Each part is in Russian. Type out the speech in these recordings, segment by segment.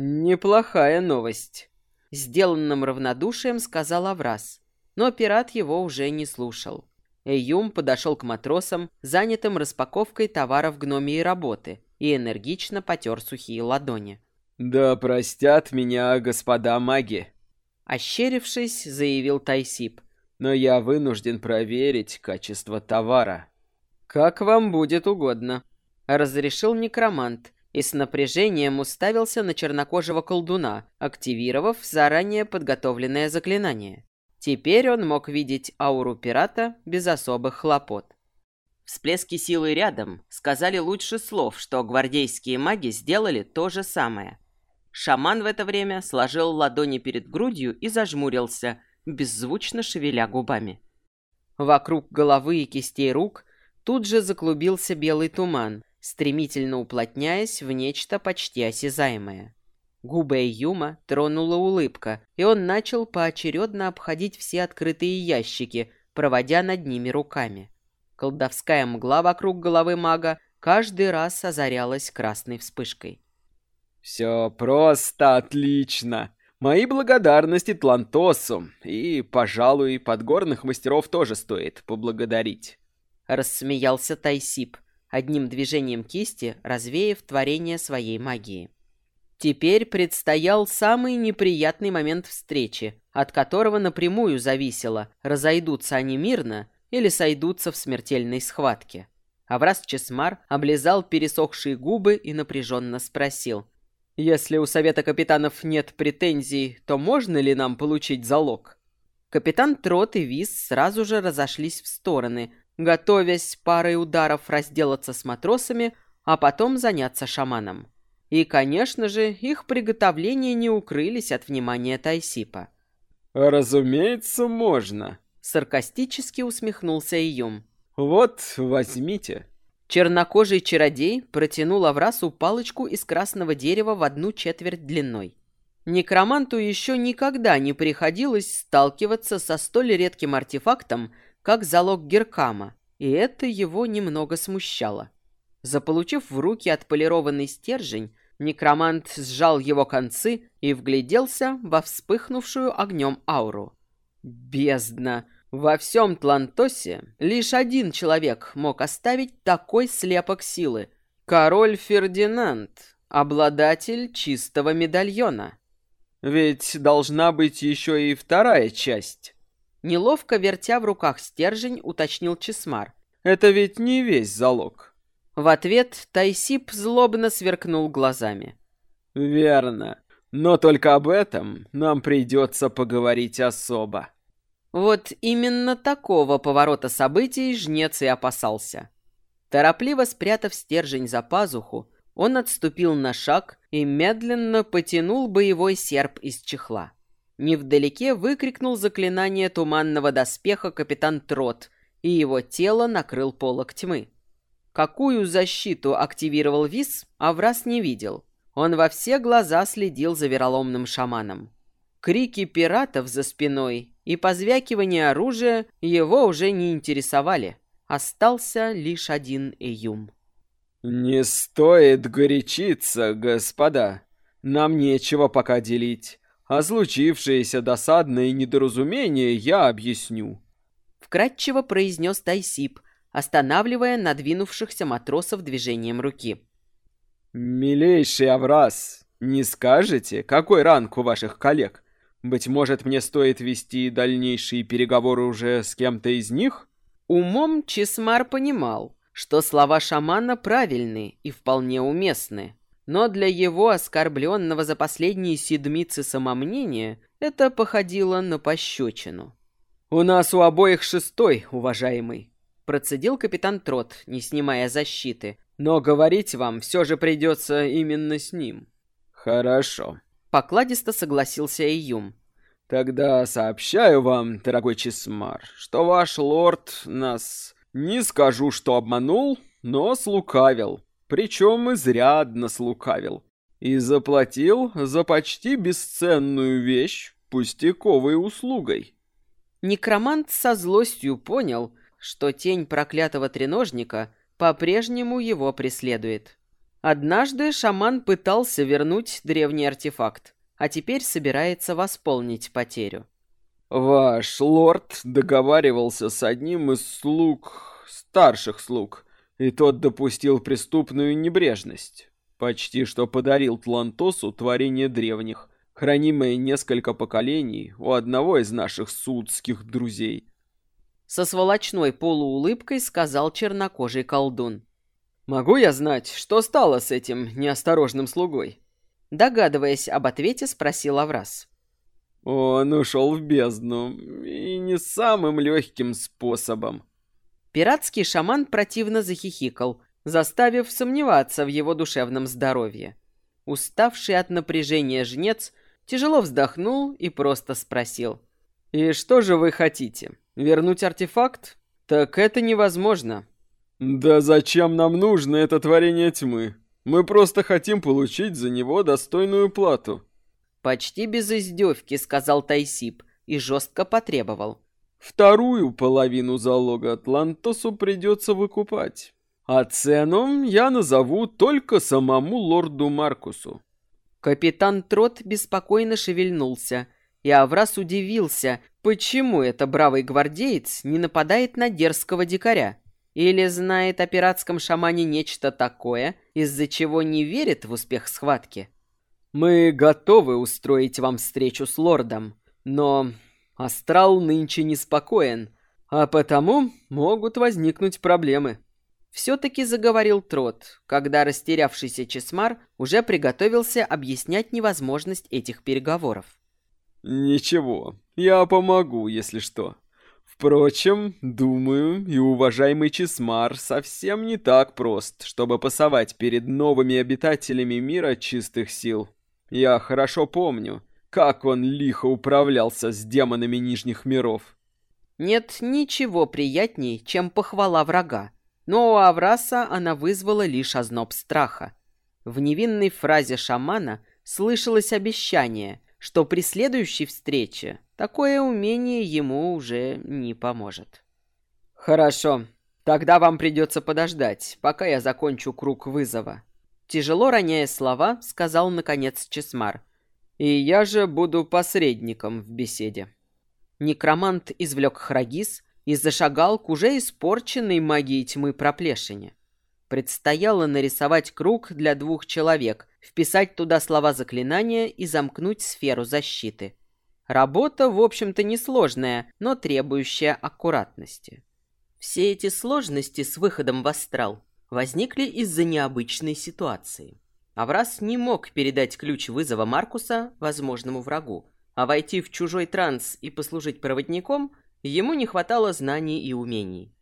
«Неплохая новость», — сделанным равнодушием сказал Аврас. Но пират его уже не слушал. Эйюм подошел к матросам, занятым распаковкой товаров гномии работы, и энергично потер сухие ладони. «Да простят меня господа маги», — ощерившись, заявил Тайсип. «Но я вынужден проверить качество товара». «Как вам будет угодно», — разрешил некромант, и с напряжением уставился на чернокожего колдуна, активировав заранее подготовленное заклинание. Теперь он мог видеть ауру пирата без особых хлопот. Всплески силы рядом сказали лучше слов, что гвардейские маги сделали то же самое. Шаман в это время сложил ладони перед грудью и зажмурился, беззвучно шевеля губами. Вокруг головы и кистей рук тут же заклубился белый туман, стремительно уплотняясь в нечто почти осязаемое. Губы Юма тронула улыбка, и он начал поочередно обходить все открытые ящики, проводя над ними руками. Колдовская мгла вокруг головы мага каждый раз озарялась красной вспышкой. «Все просто отлично! Мои благодарности Тлантосу, и, пожалуй, подгорных мастеров тоже стоит поблагодарить!» Рассмеялся Тайсип, одним движением кисти развеяв творение своей магии. Теперь предстоял самый неприятный момент встречи, от которого напрямую зависело, разойдутся они мирно или сойдутся в смертельной схватке. Аврас Чесмар облизал пересохшие губы и напряженно спросил. «Если у Совета Капитанов нет претензий, то можно ли нам получить залог?» Капитан Трот и Виз сразу же разошлись в стороны, готовясь парой ударов разделаться с матросами, а потом заняться шаманом. И, конечно же, их приготовления не укрылись от внимания Тайсипа. «Разумеется, можно», — саркастически усмехнулся Июм. «Вот, возьмите». Чернокожий чародей протянул Аврасу палочку из красного дерева в одну четверть длиной. Некроманту еще никогда не приходилось сталкиваться со столь редким артефактом, как залог Геркама, и это его немного смущало. Заполучив в руки отполированный стержень, некромант сжал его концы и вгляделся во вспыхнувшую огнем ауру. Бездна! Во всем Тлантосе лишь один человек мог оставить такой слепок силы. Король Фердинанд, обладатель чистого медальона. Ведь должна быть еще и вторая часть. Неловко вертя в руках стержень, уточнил Чесмар. Это ведь не весь залог. В ответ Тайсип злобно сверкнул глазами. «Верно. Но только об этом нам придется поговорить особо». Вот именно такого поворота событий жнец и опасался. Торопливо спрятав стержень за пазуху, он отступил на шаг и медленно потянул боевой серп из чехла. Невдалеке выкрикнул заклинание туманного доспеха капитан Трот, и его тело накрыл полок тьмы. Какую защиту активировал Вис, Аврас не видел. Он во все глаза следил за вероломным шаманом. Крики пиратов за спиной и позвякивание оружия его уже не интересовали. Остался лишь один Эюм. «Не стоит горячиться, господа. Нам нечего пока делить. А случившееся досадное недоразумение я объясню». Вкратчиво произнес Тайсип, останавливая надвинувшихся матросов движением руки. «Милейший Аврас, не скажете, какой ранг у ваших коллег? Быть может, мне стоит вести дальнейшие переговоры уже с кем-то из них?» Умом Чесмар понимал, что слова шамана правильны и вполне уместны, но для его оскорбленного за последние седмицы самомнения это походило на пощечину. «У нас у обоих шестой, уважаемый», Процедил капитан Трот, не снимая защиты. «Но говорить вам все же придется именно с ним». «Хорошо», — покладисто согласился Июм. «Тогда сообщаю вам, дорогой Чесмар, что ваш лорд нас, не скажу, что обманул, но слукавил. Причем изрядно слукавил. И заплатил за почти бесценную вещь пустяковой услугой». Некромант со злостью понял, что тень проклятого треножника по-прежнему его преследует. Однажды шаман пытался вернуть древний артефакт, а теперь собирается восполнить потерю. «Ваш лорд договаривался с одним из слуг, старших слуг, и тот допустил преступную небрежность. Почти что подарил Тлантосу творение древних, хранимое несколько поколений у одного из наших судских друзей». Со сволочной полуулыбкой сказал чернокожий колдун. «Могу я знать, что стало с этим неосторожным слугой?» Догадываясь об ответе, спросил Аврас. Он ушел в бездну, и не самым легким способом. Пиратский шаман противно захихикал, заставив сомневаться в его душевном здоровье. Уставший от напряжения жнец тяжело вздохнул и просто спросил. «И что же вы хотите? Вернуть артефакт? Так это невозможно». «Да зачем нам нужно это творение тьмы? Мы просто хотим получить за него достойную плату». Почти без издевки сказал Тайсип и жестко потребовал. Вторую половину залога Атлантосу придется выкупать. А цену я назову только самому лорду Маркусу. Капитан Трот беспокойно шевельнулся, и Аврас удивился, почему это бравый гвардеец не нападает на дерзкого дикаря. Или знает о пиратском шамане нечто такое, из-за чего не верит в успех схватки. Мы готовы устроить вам встречу с лордом, но астрал нынче неспокоен, а потому могут возникнуть проблемы. Все-таки заговорил Трот, когда растерявшийся Чесмар уже приготовился объяснять невозможность этих переговоров. «Ничего, я помогу, если что. Впрочем, думаю, и уважаемый Чесмар совсем не так прост, чтобы пасовать перед новыми обитателями мира чистых сил». Я хорошо помню, как он лихо управлялся с демонами Нижних миров. Нет ничего приятней, чем похвала врага, но у Авраса она вызвала лишь озноб страха. В невинной фразе шамана слышалось обещание, что при следующей встрече такое умение ему уже не поможет. «Хорошо, тогда вам придется подождать, пока я закончу круг вызова», Тяжело роняя слова, сказал наконец Чесмар. «И я же буду посредником в беседе». Некромант извлек Храгис и зашагал к уже испорченной магией тьмы проплешине. Предстояло нарисовать круг для двух человек, вписать туда слова заклинания и замкнуть сферу защиты. Работа, в общем-то, несложная, но требующая аккуратности. Все эти сложности с выходом в астрал возникли из-за необычной ситуации. Аврас не мог передать ключ вызова Маркуса возможному врагу, а войти в чужой транс и послужить проводником ему не хватало знаний и умений.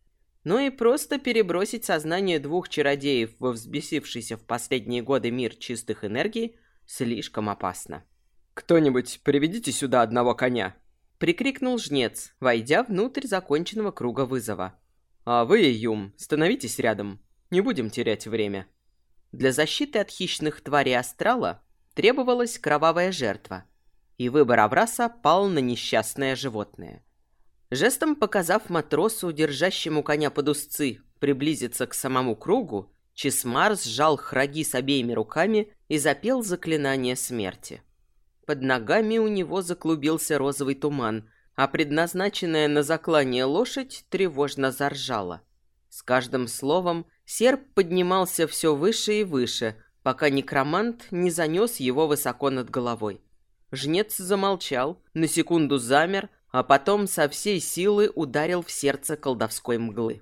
Но и просто перебросить сознание двух чародеев во взбесившийся в последние годы мир чистых энергий слишком опасно. «Кто-нибудь, приведите сюда одного коня!» — прикрикнул жнец, войдя внутрь законченного круга вызова. «А вы, Юм, становитесь рядом. Не будем терять время. Для защиты от хищных тварей астрала требовалась кровавая жертва, и выбор Авраса пал на несчастное животное. Жестом показав матросу, держащему коня под узцы, приблизиться к самому кругу, Чесмар сжал храги с обеими руками и запел заклинание смерти. Под ногами у него заклубился розовый туман, а предназначенная на заклание лошадь тревожно заржала. С каждым словом Серп поднимался все выше и выше, пока некромант не занес его высоко над головой. Жнец замолчал, на секунду замер, а потом со всей силы ударил в сердце колдовской мглы.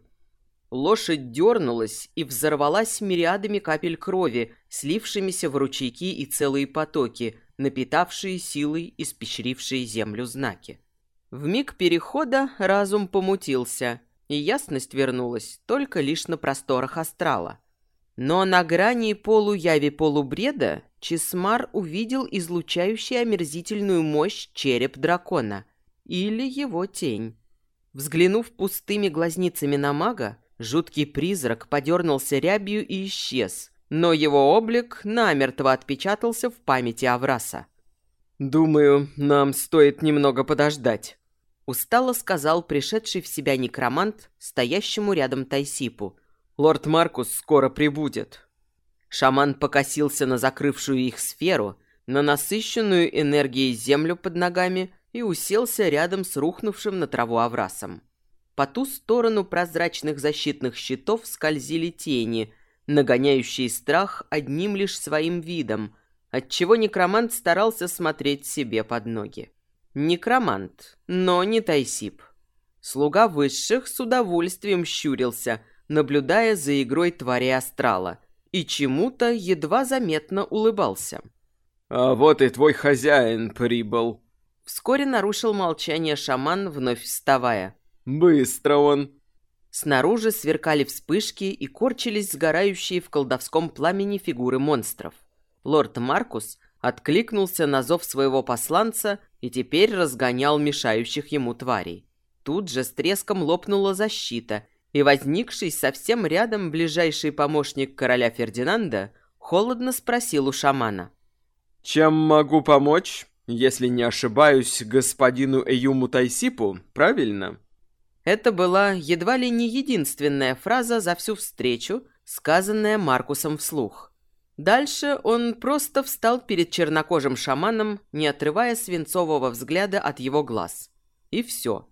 Лошадь дернулась и взорвалась мириадами капель крови, слившимися в ручейки и целые потоки, напитавшие силой испещрившие землю знаки. В миг перехода разум помутился, и ясность вернулась только лишь на просторах астрала. Но на грани полуяви-полубреда Чесмар увидел излучающий омерзительную мощь череп дракона или его тень. Взглянув пустыми глазницами на мага, жуткий призрак подернулся рябью и исчез, но его облик намертво отпечатался в памяти Авраса. «Думаю, нам стоит немного подождать», Устало сказал пришедший в себя некромант, стоящему рядом Тайсипу. «Лорд Маркус скоро прибудет». Шаман покосился на закрывшую их сферу, на насыщенную энергией землю под ногами и уселся рядом с рухнувшим на траву Аврасом. По ту сторону прозрачных защитных щитов скользили тени, нагоняющие страх одним лишь своим видом, отчего некромант старался смотреть себе под ноги. Некромант, но не Тайсип. Слуга высших с удовольствием щурился, наблюдая за игрой твари астрала, и чему-то едва заметно улыбался. «А вот и твой хозяин прибыл», Вскоре нарушил молчание шаман, вновь вставая. «Быстро он!» Снаружи сверкали вспышки и корчились сгорающие в колдовском пламени фигуры монстров. Лорд Маркус откликнулся на зов своего посланца и теперь разгонял мешающих ему тварей. Тут же с треском лопнула защита, и возникший совсем рядом ближайший помощник короля Фердинанда холодно спросил у шамана. «Чем могу помочь?» Если не ошибаюсь, господину Эюму Тайсипу, правильно? Это была едва ли не единственная фраза за всю встречу, сказанная Маркусом вслух. Дальше он просто встал перед чернокожим шаманом, не отрывая свинцового взгляда от его глаз. И все.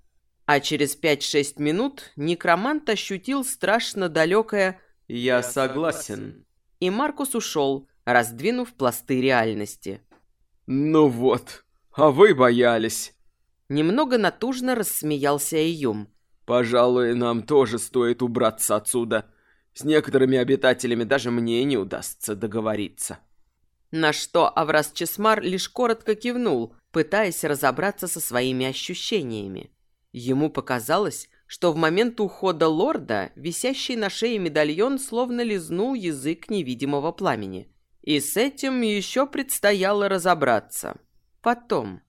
А через 5-6 минут некромант ощутил страшно далекое «Я согласен». И Маркус ушел, раздвинув пласты реальности. «Ну вот, а вы боялись!» Немного натужно рассмеялся Июм. «Пожалуй, нам тоже стоит убраться отсюда. С некоторыми обитателями даже мне не удастся договориться». На что Аврас Чесмар лишь коротко кивнул, пытаясь разобраться со своими ощущениями. Ему показалось, что в момент ухода лорда висящий на шее медальон словно лизнул язык невидимого пламени. И с этим еще предстояло разобраться. Потом.